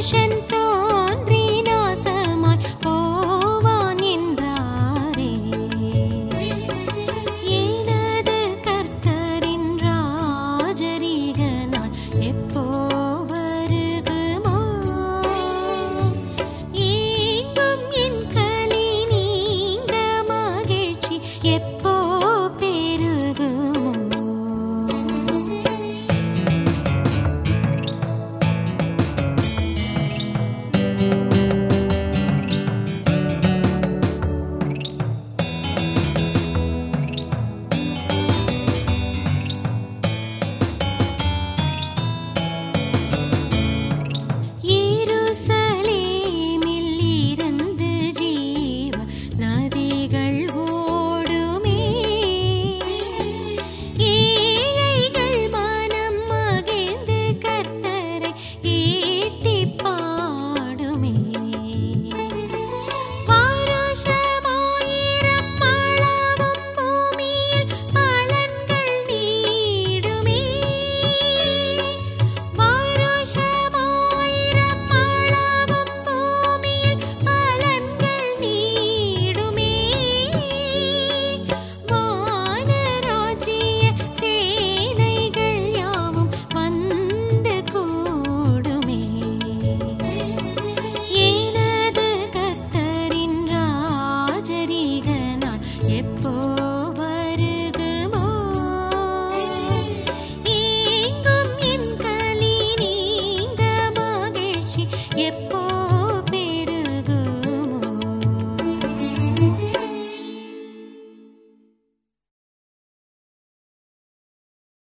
ocean